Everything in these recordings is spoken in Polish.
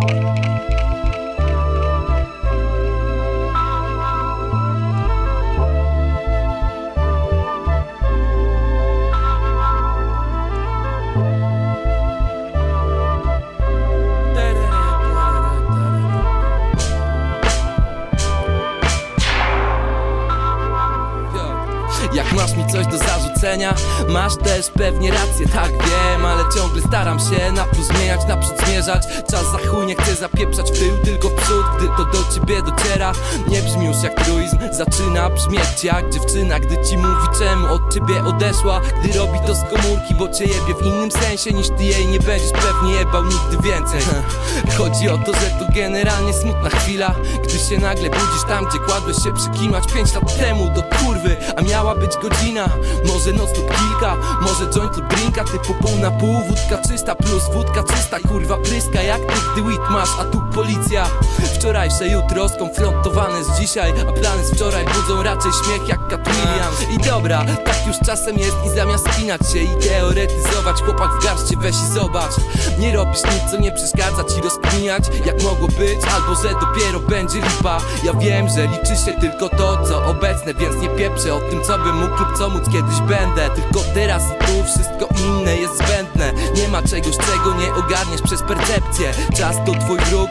Thank you. Jak masz mi coś do zarzucenia Masz też pewnie rację, tak wiem Ale ciągle staram się na plus zmieniać, naprzód zmierzać. Czas za chuj, nie chcę zapieprzać w tył, tylko w ciebie dociera Nie brzmi już jak truizm Zaczyna brzmieć jak dziewczyna. Gdy ci mówi czemu od ciebie odeszła? Gdy robi to z komórki, bo cię jebie w innym sensie Niż ty jej nie będziesz pewnie jebał nigdy więcej. Chodzi o to, że to generalnie smutna chwila. Gdy się nagle budzisz tam, gdzie kładłeś się przykimać Pięć lat temu do kurwy, a miała być godzina. Może noc lub kilka, może joint lub drinka. Typu pół na pół, wódka czysta plus wódka czysta. Kurwa pryska jak ty, gdy weed masz, a tu policja. Wczorajsze jutro skonfrontowane z dzisiaj A plany z wczoraj budzą raczej śmiech jak Cat Williams I dobra, tak już czasem jest i zamiast spinać się i teoretyzować Chłopak w garście weź i zobacz. Nie robisz nic co nie przeszkadza ci rozkminiać Jak mogło być, albo że dopiero będzie lipa. Ja wiem, że liczy się tylko to co obecne Więc nie pieprzę o tym co bym mógł lub co móc kiedyś będę. Tylko teraz i tu wszystko inne jest zbędne. Nie ma czegoś czego nie ogarniesz przez percepcję. Czas to twój wróg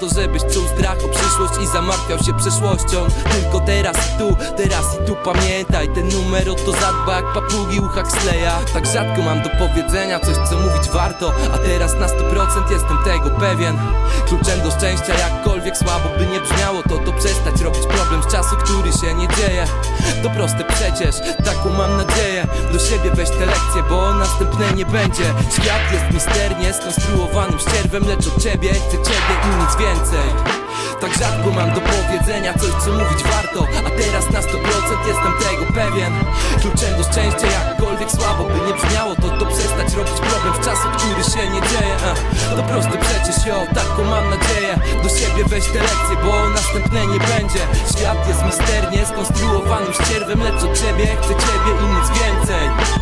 to Żebyś czuł strach o przyszłość i zamartwiał się przeszłością. Tylko teraz i tu, teraz i tu pamiętaj Ten numer o to zadba jak papugi u Huxleya. Tak rzadko mam do powiedzenia coś co mówić warto A teraz na 100% jestem tego pewien. Kluczem do szczęścia jakkolwiek słabo by nie brzmiało To to przestać robić problem z czasu, się nie dzieje. To proste przecież, taką mam nadzieję. Do siebie weź te lekcje, bo następne nie będzie. Świat jest misternie skonstruowanym ścierwem Lecz od ciebie chcę ciebie i nic więcej. Tak rzadko mam do powiedzenia coś co mówić warto A teraz na 100% jestem tego pewien. Kluczem do szczęścia jakkolwiek słabo by nie brzmiało To to przestać robić problem w czasu, się nie dzieje A, To proste przecież jo, taką mam nadzieję. Do siebie weź te lekcje, bo następne nie będzie. Świat jest misternie skonstruowanym ścierwem Lecz od ciebie chcę ciebie i nic więcej.